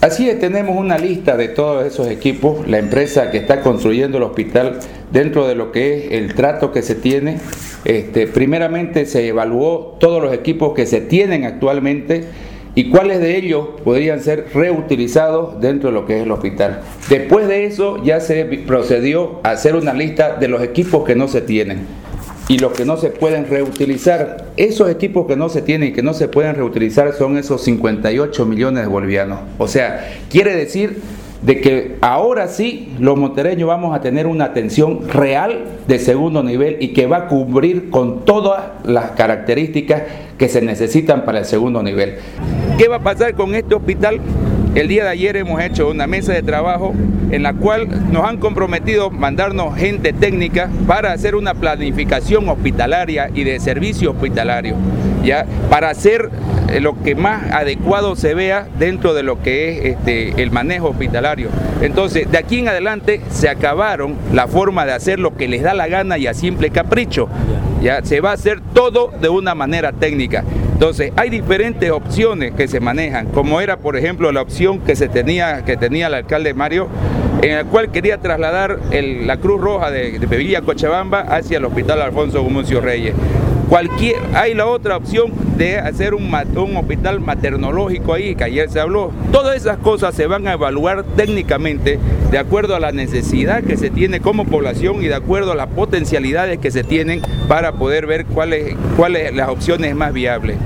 Así es, tenemos una lista de todos esos equipos, la empresa que está construyendo el hospital dentro de lo que es el trato que se tiene. Este, primeramente se evaluó todos los equipos que se tienen actualmente y cuáles de ellos podrían ser reutilizados dentro de lo que es el hospital. Después de eso ya se procedió a hacer una lista de los equipos que no se tienen y los que no se pueden reutilizar. Esos equipos que no se tienen y que no se pueden reutilizar son esos 58 millones de bolivianos. O sea, quiere decir de que ahora sí los montereños vamos a tener una atención real de segundo nivel y que va a cubrir con todas las características que se necesitan para el segundo nivel. ¿Qué va a pasar con este hospital? El día de ayer hemos hecho una mesa de trabajo en la cual nos han comprometido mandarnos gente técnica para hacer una planificación hospitalaria y de servicio hospitalario, ya para hacer eh, lo que más adecuado se vea dentro de lo que es este, el manejo hospitalario. Entonces, de aquí en adelante se acabaron la forma de hacer lo que les da la gana y a simple capricho. Ya se va a hacer todo de una manera técnica. Entonces, hay diferentes opciones que se manejan, como era, por ejemplo, la opción que se tenía, que tenía el alcalde Mario, en el cual quería trasladar la Cruz Roja de, de Cochabamba hacia el Hospital Alfonso Gumuncio Reyes. Hay la otra opción de hacer un, un hospital maternológico ahí, que ayer se habló. Todas esas cosas se van a evaluar técnicamente de acuerdo a la necesidad que se tiene como población y de acuerdo a las potencialidades que se tienen para poder ver cuáles cuáles las opciones más viables.